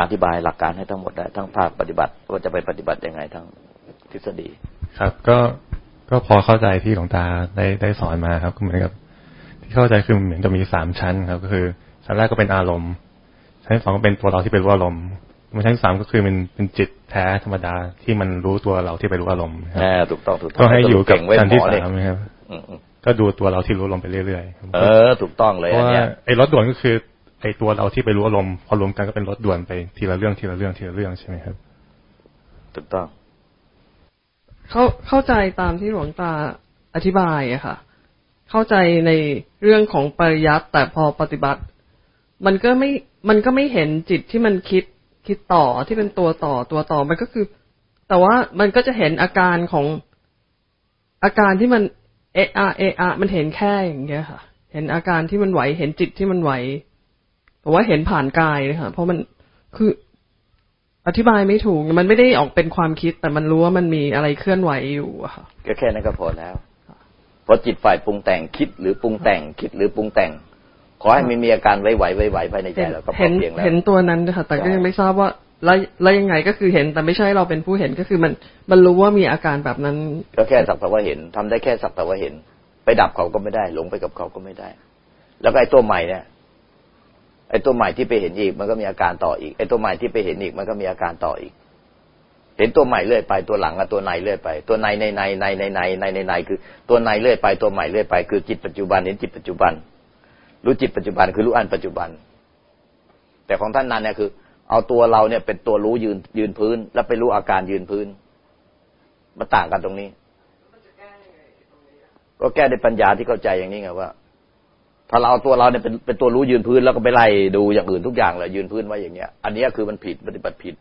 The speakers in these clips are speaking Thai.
ตาอธิบายหลักการให้ทั้งหมดได้ทั้งภาคปฏิบัติว่าจะไปปฏิบัติยังไงทั้งทฤษฎี ครับ ก็ก็พอเข้าใจที่หลวงตาได้ได้สอนมาครับเหมือนกับที่เข้าใจคือเหมือนจะมีสามชั้นครับ ก็คือชั้นแรกก็เป็นอารมณ์ ชั้นสองก็เป็นตัวเราที่เป็นรู้อารมณ์ชั้นสามก็คือมันเป็นจิตแท้ธรรมดาที่มันรู้ตัวเราที่ไปรู้อารมณ์ครับถูกต้องถูกต้องก็ให้อยู่กับชั้นที่สามครับก็ดูตัวเราที่รู้ลมไปเรื่อยๆ เออ ถูกต้องเลยเพราะว่าไอ้รถด่วนก็คือ ไอ้ตัวเราที่ไปรู้อารมณ์พอรวมกันก็เป็นรถด่วนไปทีละเรื่องทีละเรื่องทีละเรื่องใช่ไหมครับถูกต้องเข้าเข้าใจตามที่หลวงตาอธิบายอะค่ะ เข้าใจในเรื่องของปริยัติแต่พอปฏิบัติ มันก็ไม่มันก็ไม่เห็นจิตที่มันคิดคิดต่อที่เป็นตัวต่อตัวต่อมันก็คือ แต่ว่ามันก็จะเห็นอาการของอาการที่มันเอะอะเอะอะมันเห็นแค่อย่างเงี้ยค่ะ เห็นอาการที่มันไหวเห็นจิตที่มันไหว แต่ว่าเห็นผ่านกายเลยค่ะ เพราะมันคืออธิบายไม่ถูก มันไม่ได้ออกเป็นความคิด แต่มันรู้ว่ามันมีอะไรเคลื่อนไหวอยู่อะค่ะก็แค่นั้นก็พอแล้วเพราะจิตฝ่ายปรุงแต่งคิดหรือปรุงแต่งคิดหรือปรุงแต่ง ขอให้มันมีอาการไหวไหวไหวไหวภายในใจแล้วก็พอเพียงแล้วเห็นตัวนั้นค่ะ แต่ก็ยังไม่ทราบว่าแล้วแล้วยังไงก็คือเห็น แต่ไม่ใช่เราเป็นผู้เห็นก็คือมันมันรู้ว่ามีอาการแบบนั้น ก็แค่สักแต่ว่าเห็นทำได้แค่สักแต่ว่าเห็น ไปดับเขาก็ไม่ได้ หลงไปกับเขาก็ไม่ได้ แล้วก็ไอ้ตัวใหม่เนี่ย ไอ้ตัวใหม่ที่ไปเห็นอีกมันก็มีอาการต่ออีก ไอ้ตัวใหม่ที่ไปเห็นอีกมันก็มีอาการต่ออีก เห็นตัวใหม่เรื่อยไปตัวหลังกับตัวในเรื่อยไป ตัวในในในในในในในในในคือ ตัวในเรื่อยไปตัวใหม่เรื่อยไป คือจิตปัจจุบันเห็นจิตปัจจุบัน รู้จิตปัจจุบันคือรู้อันปัจจุบัน แต่ของท่านนั้นเนี่ยคือ เอาตัวเราเนี่ยเป็นตัวรู้ยืนยืนพื้น แล้วไปรู้อาการยืนพื้นมันต่างกันตรงนี้ก็แก้ด้ปัญญาที่เข้าใจอย่างนี้ไงว่า ถ้าเราเอาตัวเราเนี่ยเป็นเป็นตัวรู้ยืนพื้นแล้วก็ไปไล่ดูอย่างอื่นทุกอย่างเลยยืนพื้นไว้อย่างเงี้ย อันนี้คือมันผิดปฏิบัติผิด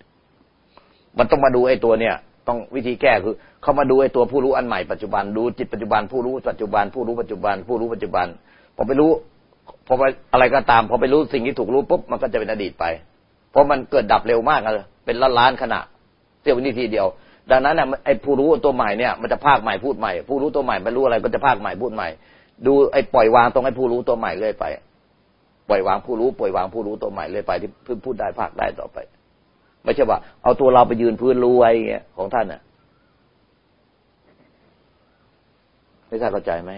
มันต้องมาดูไอ้ตัวเนี่ย ต้องวิธีแก้คือ เข้ามาดูไอ้ตัวผู้รู้อันใหม่ปัจจุบันดูจิตปัจจุบันผู้รู้ปัจจุบัน ผู้รู้ปัจจุบัน ผู้รู้ปัจจุบันพอไปรู้พอไปอะไรก็ตามพอไปรู้สิ่งที่ถูกรู้ปุ๊บมันก็จะเป็นอดีตไป เพราะมันเกิดดับเร็วมากเลยเป็นล้านล้านขณะเสี้ยววินาทีเดียว ดังนั้นเนี่ยไอ้ผู้รู้ตัวใหม่เนี่ยมันจะภาคใหม่พูดใหม่ ผู้รู้ตัวใหม่ไม่รู้อะไรก็จะภาคใหม่พูดใหม่ ดูไอ้ปล่อยวางตรงไอ้ผู้รู้ตัวใหม่เรื่อยไป ปล่อยวางผู้รู้ปล่อยวางผู้รู้ตัวใหม่เรื่อยไปที่พึ่งพูดได้ภาคได้ต่อไป ไม่ใช่ว่า เอาตัวเราไปยืนพื้นรู้ไว้เงี้ยของท่านน่ะไม่ทราบเข้าใจไหม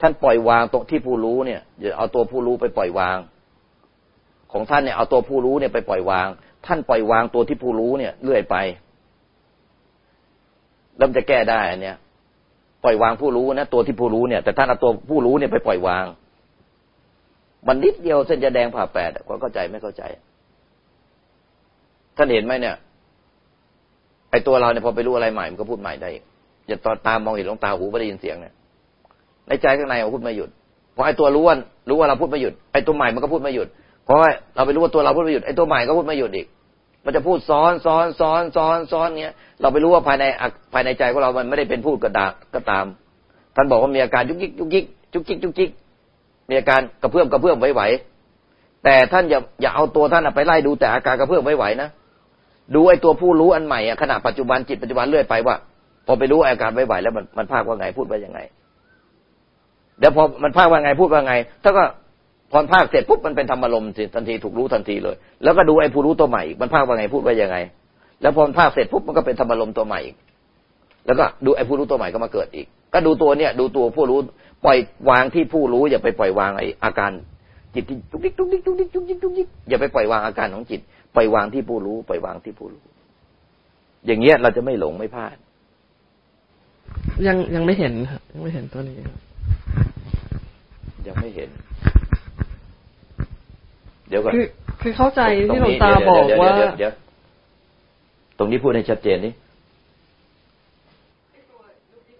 ท่านปล่อยวางตรงที่ผู้รู้เนี่ยอย่าเอาตัวผู้รู้ไปปล่อยวาง ของท่านเนี่ยเอาตัวผู้รู้เนี่ยไปปล่อยวาง ท่านปล่อยวางตัวที่ผู้รู้เนี่ยเรื่อยไปแล้วจะแก้ได้อันเนี้ย ปล่อยวางผู้รู้นะตัวที่ผู้รู้เนี่ย แต่ท่านเอาตัวผู้รู้เนี่ยไปปล่อยวาง มันนิดเดียวเส้นจะแดงผ่าแปดความเข้าใจไม่เข้าใจ ท่านเห็นไหมเนี่ย ไอตัวเราเนี่ยพอไปรู้อะไรใหม่มันก็พูดใหม่ได้อย่าตอนตามมองเห็นลงตาหูไม่ได้ยินเสียงเนี่ยในใจข้างในเราพูดไม่หยุดพอไอตัวรู้ว่ารู้ว่าเราพูดไม่หยุดไอตัวใหม่มันก็พูดไม่หยุดเพราะเราไปรู้ว่าตัวเราพูดไม่หยุดไอตัวใหม่ก็พูดไม่หยุดอีก มันจะพูดซ้อนซ้อนซ้อนซ้อนซ้อนเนี้ยเราไปรู้ว่าภายในภายในใจของเรา มันไม่ได้เป็นพูดกระดาก็ตาม ท่านบอกว่ามีอาการยุกยิกยุกยิกจุกจิกจุกจิกมีอาการกระเพื่อมกระเพื่อมไหวๆแต่ท่านอย่าอย่าเอาตัวท่านไปไล่ดูแต่อาการกระเพื่อมไหวๆนะดูไอ้ตัวผู้รู้อันใหม่อะขณะปัจจุบันจิตปัจจุบันเรื่อยไปว่า พอไปรู้อาการไหวๆแล้วมันมันภาคว่าไงพูดว่ายังไงเดี๋ยวพอมันภาคว่าไงพูดว่าไงถ้าก็ พอภาคเสร็จปุ๊บมันเป็นธรรมลมทันทีถูกรู้ทันทีเลย แล้วก็ดูไอ้ผู้รู้ตัวใหม่มันภาคว่าไงพูดว่ายังไง แล้วพอภาคเสร็จปุ๊บมันก็เป็นธรรมลมตัวใหม่อีกแล้วก็ดูไอ้ผู้รู้ตัวใหม่ก็มาเกิดอีก ก็ดูตัวเนี่ย ดูตัวผู้รู้ปล่อยวางที่ผู้รู้อย่าไปปล่อยวางไอ้อาการ จิตที่ทุกดิกทุกดิกทุกดิกทุกดิกทุกดิกอย่าไปปล่อยวางอาการของจิตปล่อยวางที่ผู้รู้ปล่อยวางที่ผู้รู้ อย่างเงี้ยเราจะไม่หลงไม่พลาด ยังยังไม่เห็นครับยังไม่เห็นตัวนี้ยังไม่เห็น ดี๋ยวก่อนคือคือเข้าใจที่หลวงตาบอกว่าเดี๋ยวตรงนี้พูดให้ชัดเจนนี่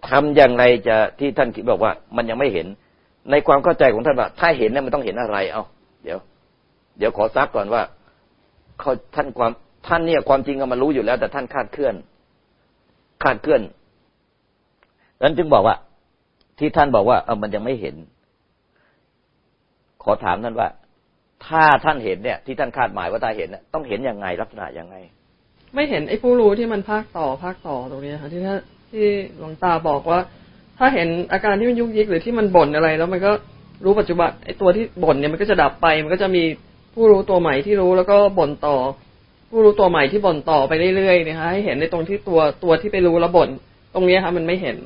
ทำอย่างไรจะที่ท่านบอกว่า มันยังไม่เห็น ในความเข้าใจของท่านว่า ถ้าเห็นเนี่ยมันต้องเห็นอะไร เอาเดี๋ยว เดี๋ยวขอซักก่อนว่าเขาท่านความท่านเนี่ยความจริงมันรู้อยู่แล้ว แต่ท่านคาดเคลื่อนคาดเคลื่อนนั้นจึงบอกว่า ที่ท่านบอกว่า เออมันยังไม่เห็น ขอถามท่านว่า ถ้าท่านเห็นเนี่ย ที่ท่านคาดหมายว่าถ้าเห็นเนี่ยต้องเห็นยังไงลักษณะยังไง ไม่เห็นไอ้ผู้รู้ที่มันภาคต่อภาคต่อตรงนี้ค่ะที่ถ้าที่หลวงตาบอกว่า ถ้าเห็นอาการที่มันยุกยิกหรือที่มันบ่นอะไร แล้วมันก็รู้ปัจจุบันไอ้ตัวที่บ่นเนี่ยมันก็จะดับไป มันก็จะมีผู้รู้ตัวใหม่ที่รู้แล้วก็บ่นต่อ ผู้รู้ตัวใหม่ที่บ่นต่อไปเรื่อยๆนะคะให้เห็นในตรงที่ตัวตัวที่ไปรู้แล้วบ่นตรงนี้ค่ะมันไม่เห็น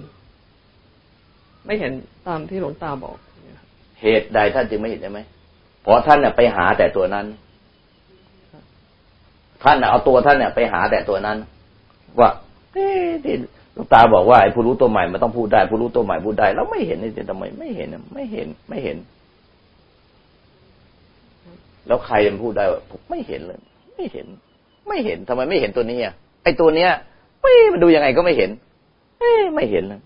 ไม่เห็นตามที่หลวงตาบอกเหตุใดท่านจึงไม่เห็นใช่ไหม เพราะท่านเนี่ยไปหาแต่ตัวนั้น ท่านเอาตัวท่านเนี่ยไปหาแต่ตัวนั้น ว่าเอ๊ะที่ลวงตาบอกว่าไอ้ผู้รู้ตัวใหม่มันต้องพูดได้ ผู้รู้ตัวใหม่พูดได้แล้วไม่เห็นนี่ทำไมไม่เห็นไม่เห็นไม่เห็น แล้วใครจะพูดได้ว่าผมไม่เห็นเลย ไม่เห็น ไม่เห็นทำไมไม่เห็นตัวนี้อะไอ้ตัวเนี้ยไม่มันดูยังไงก็ไม่เห็น เอ๊ไม่เห็นเลย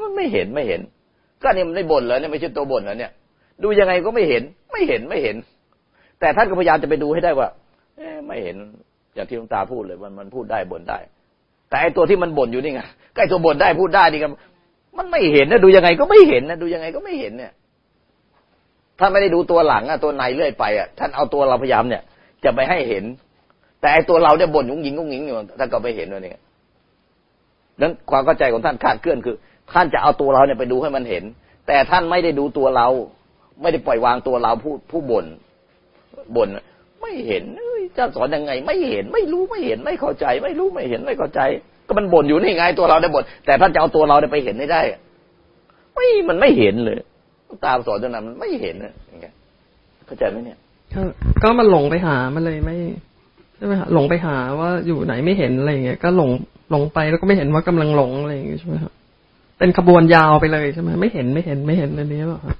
มันไม่เห็นไม่เห็น ก็นี่มันได้บ่นแล้วเนี่ยไม่ใช่ตัวบ่นแล้วเนี่ย ดูยังไงก็ไม่เห็น ไม่เห็นไม่เห็น แต่ท่านก็พยายามจะไปดูให้ได้ว่าเอไม่เห็นอย่างที่หลวงตาพูดเลยมันมันพูดได้บ่นได้ แต่ไอตัวที่มันบ่นอยู่นี่ไงใกล้ตัวบ่นได้พูดได้ดีกันมันไม่เห็นนะดูยังไงก็ไม่เห็นนะดูยังไงก็ไม่เห็นเนี่ยถ้าไม่ได้ดูตัวหลังอะตัวในเรื่อยไปอะท่านเอาตัวเราพยายามเนี่ย จะไปให้เห็น แต่ไอตัวเราเนี่ยบ่นยุ่งยิงยุ่งยิงอยู่ท่านก็ไม่เห็นเลยเนี่ยนั้นความเข้าใจของท่านคาดเคลื่อนคือ ท่านจะเอาตัวเราเนี่ยไปดูให้มันเห็น แต่ท่านไม่ได้ดูตัวเรา ไม่ได้ปล่อยวางตัวเราผู้ผู้บ่นบ่นไม่เห็นจะสอนยังไง ไม่เห็นไม่รู้ไม่เห็นไม่เข้าใจ ไม่รู้ไม่เห็นไม่เข้าใจ ก็มันบ่นอยู่นี่ไงตัวเราได้บ่นแต่ท่านจะเอาตัวเราไปเห็นได้ได้ไม่มันไม่เห็นเลย ตามสอนจนนั้นมันไม่เห็นนะอย่างเงี้ยเข้าใจไหมเนี่ยก็มันหลงไปหามันเลยไม่ใช่ไหมคะหลงไปหาว่าอยู่ไหนไม่เห็นอะไรเงี้ยก็หลงหลงไปแล้วก็ไม่เห็นว่ากำลังหลงอะไรอย่างเงี้ยใช่ไหมครับเป็นขบวนยาวไปเลยใช่ไหมไม่เห็นไม่เห็นไม่เห็นอันนี้หรอครับ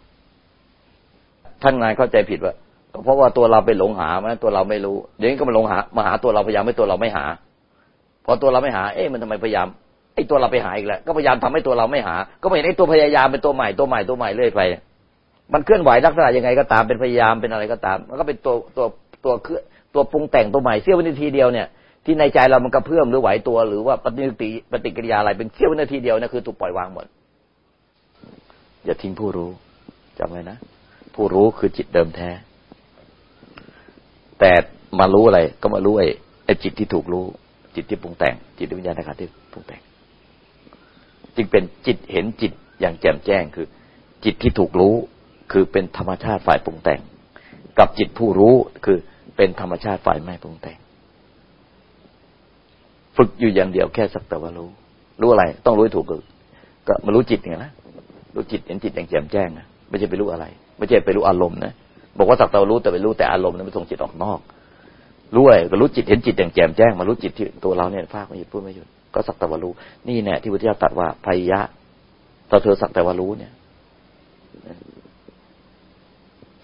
ท่านนายเข้าใจผิดว่าก็เพราะว่าตัวเราไปหลงหามันตัวเราไม่รู้เดี๋ยวนี้ก็มาหลงหามาหาตัวเราพยายามให้ตัวเราไม่หา พอตัวเราไม่หา เอ๊ะมันทำไมพยายามไอ้ตัวเราไปหาอีกแล้วก็พยายามทำให้ตัวเราไม่หา ก็ไม่เห็นไอ้ตัวพยายามเป็นตัวใหม่ตัวใหม่ตัวใหม่เรื่อยไป มันเคลื่อนไหวลักษณะยังไงก็ตามเป็นพยายามเป็นอะไรก็ตาม มันก็เป็นตัวตัวตัวเคลื่อนตัวปรุงแต่งตัวใหม่เสี้ยววินาทีเดียวเนี่ยที่ในใจเรามันกระเพื่อมหรือไหวตัวหรือว่าปฏิติปฏิกิริยาอะไรเป็นเสี้ยววินาทีเดียวนะคือถูกปล่อยวางหมดอย่าทิ้งผู้รู้จำไว้นะ ผู้รู้คือจิตเดิมแท้ แต่มารู้อะไร ก็มารู้ไอ้ไอ้จิตที่ถูกรู้ จิตที่ปรุงแต่ง จิตวิญญาณขันที่ปรุงแต่ง จึงเป็นจิตเห็นจิตอย่างแจ่มแจ้งคือ จิตที่ถูกรู้คือเป็นธรรมชาติฝ่ายปรุงแต่ง กับจิตผู้รู้คือเป็นธรรมชาติฝ่ายไม่ปรุงแต่ง ฝึกอยู่อย่างเดียวแค่สักแต่ว่ารู้ รู้อะไร ต้องรู้ถูกก็มารู้จิตไงนะรู้จิตเห็นจิตอย่างแจ่มแจ้งนะไม่ใช่ไปรู้อะไรไม่ใช่ไปรู้อารมณ์นะบอกว่าสักแต่ว่ารู้แต่ไปรู้แต่อารมณ์นั้นไม่ส่งจิตออกนอก รู้อะไรก็รู้จิตเห็นจิตอย่างแจ่มแจ้งมารู้จิตที่ตัวเราเนี่ยภาคไม่หยุดพูดไม่หยุดก็สักแต่ว่ารู้ นี่แน่ที่พุทธเจ้าตรัสว่าพยะต่อเธอสักแต่ว่ารู้เนี่ย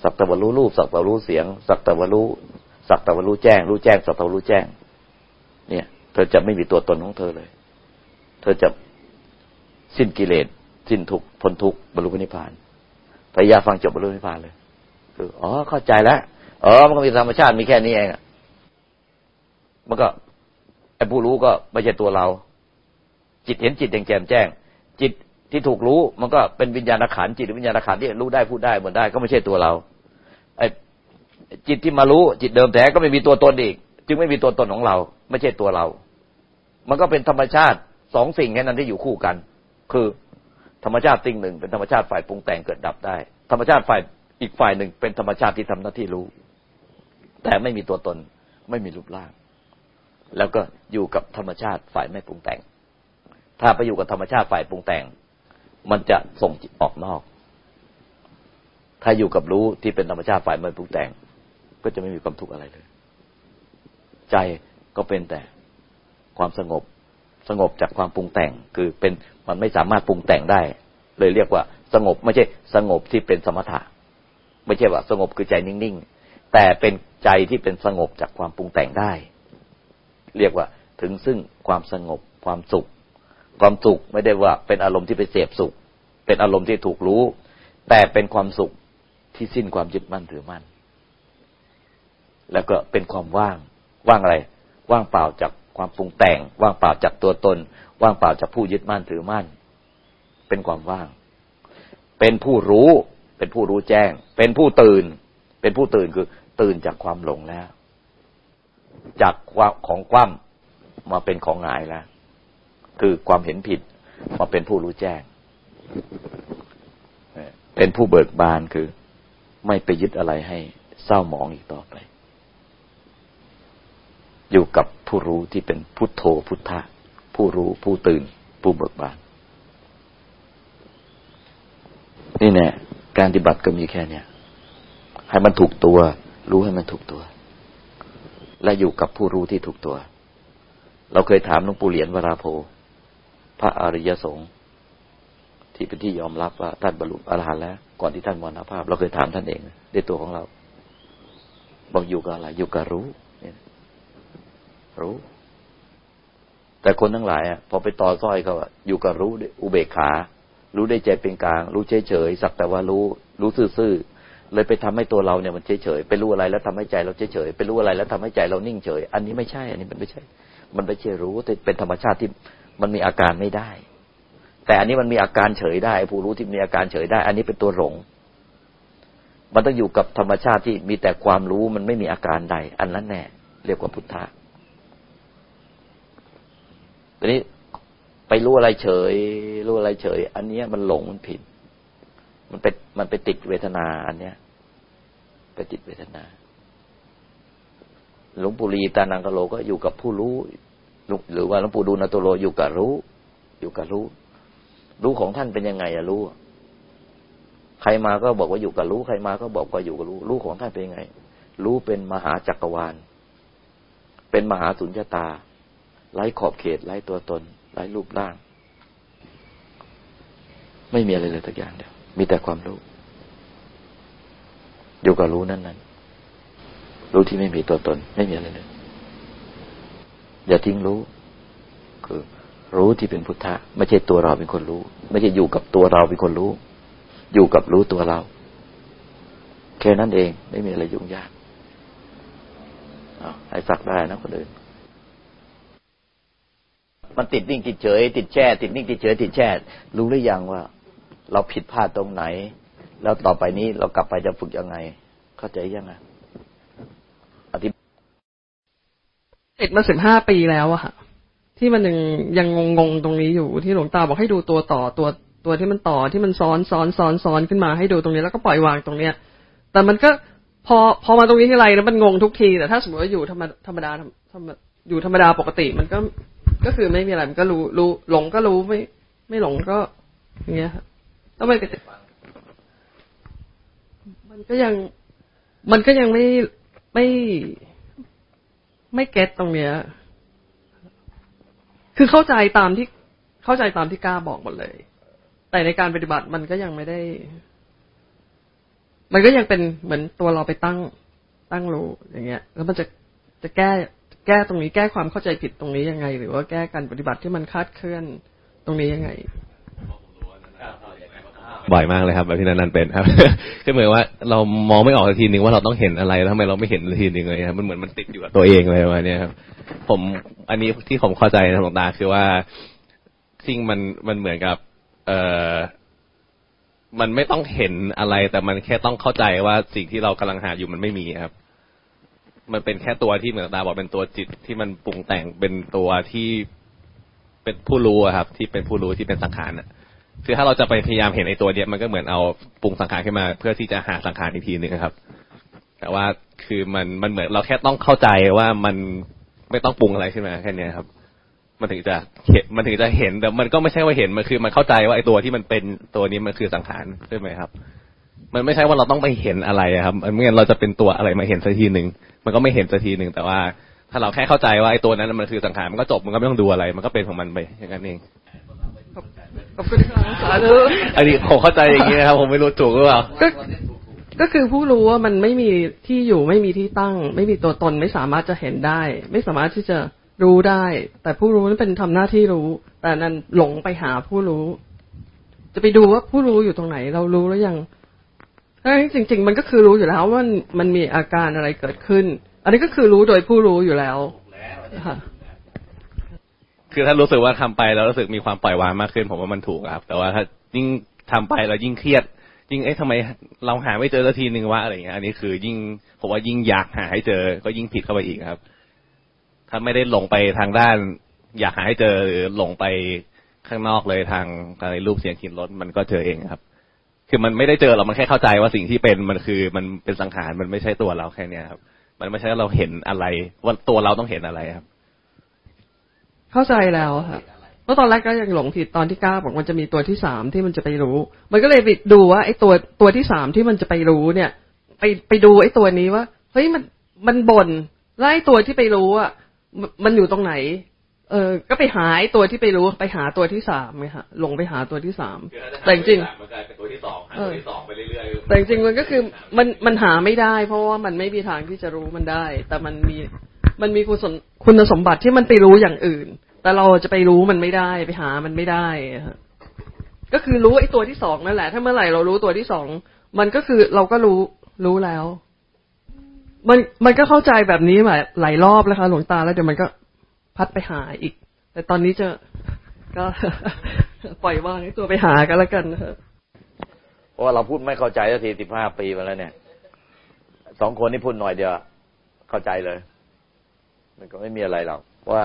สักแต่ว่ารู้รูปสักแต่ว่ารู้เสียง สักแต่ว่ารู้สักแต่ว่ารู้แจ้ง รู้แจ้งสักแต่ว่ารู้แจ้ง เนี่ย เธอจะไม่มีตัวตนของเธอเลย เธอจะสิ้นกิเลสสิ้นทุกข์พ้นทุกข์บรรลุนิพพาน พยายาฟังจบบรรลุนิพพานเลย คืออ๋อเข้าใจแล้วอ๋อมันก็มีธรรมชาติมีแค่นี้เองมันก็ไอ้ผู้รู้ก็ไม่ใช่ตัวเรา จิตเห็นจิตอย่างแจ่มแจ้ง จิตที่ถูกรู้มันก็เป็นวิญญาณขันจิตวิญญาณขันที่รู้ได้พูดได้เหมือนได้ก็ไม่ใช่ตัวเราไอ้จิตที่มารู้จิตเดิมแท้ก็ไม่มีตัวตนอีก จึงไม่มีตัวตนของเรา ไม่ใช่ตัวเรา มันก็เป็นธรรมชาติสองสิ่งแค่นั้นที่อยู่คู่กัน คือ ธรรมชาติสิ่งหนึ่งเป็นธรรมชาติฝ่ายปรุงแต่งเกิดดับได้ ธรรมชาติฝ่ายอีกฝ่ายหนึ่งเป็นธรรมชาติที่ทำหน้าที่รู้ แต่ไม่มีตัวตนไม่มีรูปร่าง แล้วก็อยู่กับธรรมชาติฝ่ายไม่ปรุงแต่ง ถ้าไปอยู่กับธรรมชาติฝ่ายปรุงแต่ง มันจะส่งจิตออกนอก ถ้าอยู่กับรู้ที่เป็นธรรมชาติฝ่ายไม่ปรุงแต่ง ก็จะไม่มีความทุกข์อะไรเลย ใจก็เป็นแต่ความสงบ สงบจากความปรุงแต่ง คือเป็นมันไม่สามารถปรุงแต่งได้ เลยเรียกว่า สงบไม่ใช่สงบที่เป็นสมถะ ไม่ใช่ว่าสงบคือใจนิ่งๆ แต่เป็นใจที่เป็นสงบจากความปรุงแต่งได้ เรียกว่าถึงซึ่งความสงบความสุข ความสุขไม่ได้ว่าเป็นอารมณ์ที่ไปเสพสุข เป็นอารมณ์ที่ถูกรู้ แต่เป็นความสุขที่สิ้นความยึดมั่นถือมั่น แล้วก็เป็นความว่าง ว่างอะไร ว่างเปล่าจาก ความปรุงแต่ง ว่างเปล่าจากตัวตน ว่างเปล่าจากผู้ยึดมั่นถือมั่น เป็นความว่าง เป็นผู้รู้ เป็นผู้รู้แจ้ง เป็นผู้ตื่น เป็นผู้ตื่นคือ ตื่นจากความหลงแล้ว จากของคว่ำมาเป็นของหงายแล้ว คือความเห็นผิดมาเป็นผู้รู้แจ้ง เป็นผู้เบิกบานคือ ไม่ไปยึดอะไรให้เศร้าหมองอีกต่อไป อยู่กับ ผู้รู้ที่เป็นพุทโธพุทธะ ผู้รู้ผู้ตื่น ผู้เบิกบาน นี่แน่การปฏิบัติก็มีแค่เนี้ยให้มันถูกตัว รู้ให้มันถูกตัว และอยู่กับผู้รู้ที่ถูกตัว เราเคยถามหลวงปู่เหรียญวราโพพระอริยสงฆ์ที่เป็นที่ยอมรับว่าท่านบรรลุอรหันต์แล้ว ก่อนที่ท่านมรณภาพ เราเคยถามท่านเองด้วยตัวของเรา บอกอยู่กับอะไรอยู่กับรู้ รู้ แต่คนทั้งหลายอะพอไปต่อซ้อยเขาอะอยู่กับรู้อุเบกขา รู้ได้ใจเป็นกลาง รู้เฉยเฉยสักแต่ว่ารู้ รู้ซื่อๆเลยไปทำให้ตัวเราเนี่ยมันเฉยเฉยไปรู้อะไรแล้วทำให้ใจเราเฉยเฉยไปรู้อะไรแล้วทำให้ใจเรานิ่งเฉย อันนี้ไม่ใช่ อันนี้มันไม่ใช่ มันไม่ใช่รู้แต่เป็นธรรมชาติที่มันมีอาการไม่ได้ แต่อันนี้มันมีอาการเฉยได้ผู้รู้ที่มีอาการเฉยได้ อันนี้เป็นตัวหลงมันต้องอยู่กับธรรมชาติที่มีแต่ความรู้มันไม่มีอาการใด อันนั้นแน่เรียกว่าพุทธะ ทีนี้ไปรู้อะไรเฉย รู้อะไรเฉย อันนี้มันหลงมันผิด มันไปมันไปติดเวทนา อันเนี้ย ไปติดเวทนา หลวงปู่ลีตานังกะโลก็อยู่กับผู้รู้ หรือว่าหลวงปู่ดูลตุโลอยู่กับรู้ อยู่กับรู้ รู้ของท่านเป็นยังไงอะรู้ ใครมาก็บอกว่าอยู่กับรู้ ใครมาก็บอกว่าอยู่กับรู้ รู้ของท่านเป็นยังไง รู้เป็นมหาจักรวาล เป็นมหาสุญญตา ไร้ขอบเขตไร้ตัวตนไร้รูปร่าง ไม่มีอะไรเลยทุกอย่างเดียวมีแต่ความรู้อยู่กับรู้นั้นนั้นรู้ที่ไม่มีตัวตน ไม่มีอะไรเลยอย่าทิ้งรู้ คือ รู้ที่เป็นพุทธะไม่ใช่ตัวเราเป็นคนรู้ ไม่ใช่อยู่กับตัวเราเป็นคนรู้ อยู่กับรู้ตัวเรา แค่นั้นเอง ไม่มีอะไรยุ่งยากให้สักได้นะคนอื่น มันติดนิ่งติดเฉย ติดแช่ ติดนิ่งติดเฉย ติดแช่ รู้หรือยังว่า เราผิดพลาดตรงไหน แล้วต่อไปนี้เรากลับไปจะฝึกยังไง เข้าใจยังไงอธิติดมาสิบห้าปีแล้วอะค่ะ ที่มันยังยังงงๆตรงนี้อยู่ที่หลวงตาบอกให้ดูตัวต่อตัวตัวที่มันต่อที่มันซ้อนซ้อนซ้อนซ้อนขึ้นมาให้ดูตรงนี้แล้วก็ปล่อยวางตรงเนี้ย แต่มันก็พอพอมาตรงนี้ที่ไรแล้วมันงงทุกที แต่ถ้าสมมติว่าอยู่ธรรมธรรมดาธรรมอยู่ธรรมดาปกติ มันก็ ก็คือไม่มีอะไรมันก็รู้รู้หลงก็รู้ไม่ไม่หลงก็อย่างเงี้ยครับต้องไปกระมันก็ยัง มันก็ยังไม่ไม่ไม่เก็ตตรงเนี้ย คือเข้าใจตามที่เข้าใจตามที่กล้าบอกหมดเลย แต่ในการปฏิบัติมันก็ยังไม่ได้ มันก็ยังเป็นเหมือนตัวเราไปตั้งตั้งรู้อย่างเงี้ย แล้วมันจะจะแก้ แก้ตรงนี้แก้ความเข้าใจผิดตรงนี้ยังไง หรือว่าแก้การปฏิบัติที่มันคาดเคลื่อนตรงนี้ยังไงบ่อยมากเลยครับแบบที่นันนันเป็นครับก็เหมือนว่าเรามองไม่ออกทีนึงว่าเราต้องเห็นอะไรแล้วทำไมเราไม่เห็นทีนึงเลยครับมันเหมือนมันติดอยู่กับตัวเองเลยว่าเนี่ยครับ ผมอันนี้ที่ผมเข้าใจนะหลวงตาคือว่าสิ่งมันมันเหมือนกับ เอ่อมันไม่ต้องเห็นอะไร แต่มันแค่ต้องเข้าใจว่าสิ่งที่เรากำลังหาอยู่มันไม่มีครับ มันเป็นแค่ตัวที่เหมือนตาบอกเป็นตัวจิตที่มันปรุงแต่งเป็นตัวที่เป็นผู้รู้ครับ ที่เป็นผู้รู้ที่เป็นสังขารคือถ้าเราจะไปพยายามเห็นไอ้ตัวเนี้ยมันก็เหมือนเอาปรุงสังขารขึ้นมา เพื่อที่จะหาสังขารอีกทีหนึ่งครับ แต่ว่าคือมันมันเหมือนเราแค่ต้องเข้าใจว่ามันไม่ต้องปรุงอะไรขึ้นมาแค่นี้ครับ มันถึงจะเห็นมันถึงจะเห็นแต่มันก็ไม่ใช่ว่าเห็นมันคือ มันเข้าใจว่าไอ้ตัวที่มันเป็นตัวนี้มันคือสังขารใช่ไหมครับ มันไม่ใช่ว่าเราต้องไปเห็นอะไรครับไม่งั้นเราจะเป็นตัวอะไรมาเห็นสักทีหนึ่งมันก็ไม่เห็นสักทีหนึ่งแต่ว่า ถ้าเราแค่เข้าใจว่าไอ้ตัวนั้นมันคือสังขารมันก็จบมันก็ไม่ต้องดูอะไร มันก็เป็นของมันไปอย่างนั้นเองขอบคุณครับสาธุอันนี้ผมเข้าใจอย่างนี้นะครับผมไม่รู้ถูกหรือเปล่าก็คือผู้รู้ว่ามันไม่มีที่อยู่ไม่มีที่ตั้ง ไม่มีตัวตนไม่สามารถจะเห็นได้ ไม่สามารถที่จะรู้ได้ แต่ผู้รู้นั้นเป็นทำหน้าที่รู้ แต่นั้นหลงไปหาผู้รู้ จะไปดูว่าผู้รู้อยู่ตรงไหน เรารู้แล้วยัง จริง ๆ มันก็คือรู้อยู่แล้วว่ามันมีอาการอะไรเกิดขึ้น อันนี้ก็คือรู้โดยผู้รู้อยู่แล้วค่ะคือถ้ารู้สึกว่าทำไปแล้วรู้สึกมีความปล่อยวางมากขึ้น ผมว่ามันถูกครับ แต่ว่าถ้ายิ่งทำไปแล้วยิ่งเครียด ยิ่งเอ๊ะทำไมเราหาไม่เจอสักทีหนึ่งว่าอะไรอย่างเงี้ยอันนี้คือยิ่งผมว่ายิ่งอยากหาให้เจอ ก็ยิ่งผิดเข้าไปอีกครับ ถ้าไม่ได้หลงไปทางด้าน อยากหาให้เจอหรือหลงไปข้างนอกเลยทางอะไรรูปเสียงกลิ่นรสมันก็เจอเองครับ คือมันไม่ได้เจอเรามันแค่เข้าใจว่าสิ่งที่เป็นมันคือมันเป็นสังขารมันไม่ใช่ตัวเราแค่เนี้ยครับ มันไม่ใช่ว่าเราเห็นอะไร ว่าตัวเราต้องเห็นอะไรครับ เข้าใจแล้วค่ะเพราะตอนแรกก็ยังหลงผิดตอนที่ก้าบอกมันจะมีตัวที่สามที่มันจะไปรู้ มันก็เลยไปดูว่าไอ้ตัวตัวที่สามที่มันจะไปรู้เนี่ย ไปไปดูไอ้ตัวนี้ว่าเฮ้ยมันมันบ่นแล้วไอ้ตัวที่ไปรู้อะมันอยู่ตรงไหน เออก็ไปหาไอ้ตัวที่ไปรู้ไปหาตัวที่สามไงค่ะหลงไปหาตัวที่สามแต่จริงมันกลายเป็นตัวที่สองหาเออตัวที่สองไปเรื่อยๆแต่จริงๆมันก็คือมันมันหาไม่ได้ เพราะว่ามันไม่มีทางที่จะรู้มันได้ แต่มันมีมันมีคุณสมคุณสมบัติที่มันไปรู้อย่างอื่น แต่เราจะไปรู้มันไม่ได้ไปหามันไม่ได้อะฮะก็คือรู้ไอ้ตัวที่สองนั่นแหละ ถ้าเมื่อไหร่เรารู้ตัวที่สองมันก็คือเราก็รู้รู้แล้ว มันมันก็เข้าใจแบบนี้มาหลายรอบแล้วค่ะหลวงตาแล้วเดี๋ยวมันก็ พัดไปหาอีก แต่ตอนนี้จะก็ปล่อยวางให้ตัวไปหากันแล้วกันนะฮะเพราะว่าเราพูดไม่เข้าใจสักทีสิบห้าปีมาแล้วเนี่ยสองคนนี่พูดหน่อยเดียวเข้าใจเลย มันก็ไม่มีอะไรหรอกว่า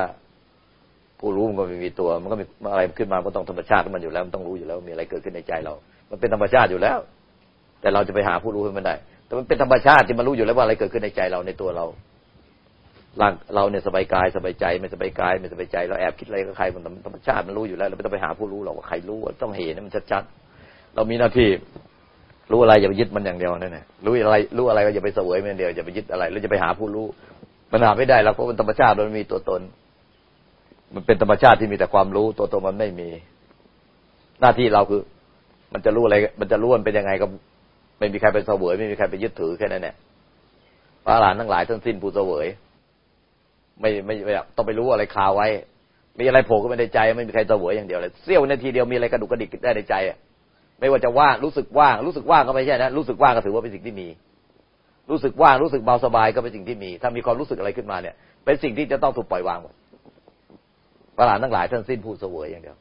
ผู้รู้มันก็ไม่มีตัว มันก็มีอะไรขึ้นมาก็ต้องธรรมชาติของมันอยู่แล้วมันต้องรู้อยู่แล้ว มีอะไรเกิดขึ้นในใจเรา มันเป็นธรรมชาติอยู่แล้ว แต่เราจะไปหาผู้รู้ให้มันได้ แต่มันเป็นธรรมชาติที่มันรู้อยู่แล้วว่าอะไรเกิดขึ้นในใจเราในตัวเรา ร่างเราเนี่ยสบายกายสบายใจไม่สบายกายไม่สบายใจเราแอบคิดอะไรกับใครมันธรรมชาติมันรู้อยู่แล้วเราไม่ต้องไปหาผู้รู้หรอกว่าใครรู้ต้องเห็นมันชัดๆเรามีหน้าที่รู้อะไรอย่าไปยึดมันอย่างเดียวนั่นแหละรู้อะไรรู้อะไรก็อย่าไปเสวยมันอย่างเดียวอย่าไปยึดอะไรแล้วจะไปหาผู้รู้มันหาไม่ได้แล้วเพราะมันธรรมชาติมันมีตัวตน มันเป็นธรรมชาติที่มีแต่ความรู้ตัวตนมันไม่มี หน้าที่เราคือ มันจะรู้อะไร มันจะรู้มันเป็นยังไงก็ไม่มีใครไปเสวย ไม่มีใครไปยึดถือแค่นั้นแหละพระอรหันทั้งหลายทั้งสิ้นผู้เสวย ไม่ไม่ต้องไปรู้อะไรคาไว้ มีอะไรโผล่ขึ้นมาในใจ ไม่มีใครเสวยอย่างเดียวเลยเสี้ยวนาทีเดียวมีอะไรกระดุกกระดิกได้ในใจไม่ว่าจะว่างรู้สึกว่างรู้สึกว่างก็ไม่ใช่นะรู้สึกว่างก็ถือว่าเป็นสิ่งที่มี รู้สึกว่างรู้สึกเบาสบายก็เป็นสิ่งที่มี ถ้ามีความรู้สึกอะไรขึ้นมาเนี่ย เป็นสิ่งที่จะต้องถูกปล่อยวางหมดพระอรหันต์ทั้งหลายท่านสิ้นผู้เสวยอย่างเดียว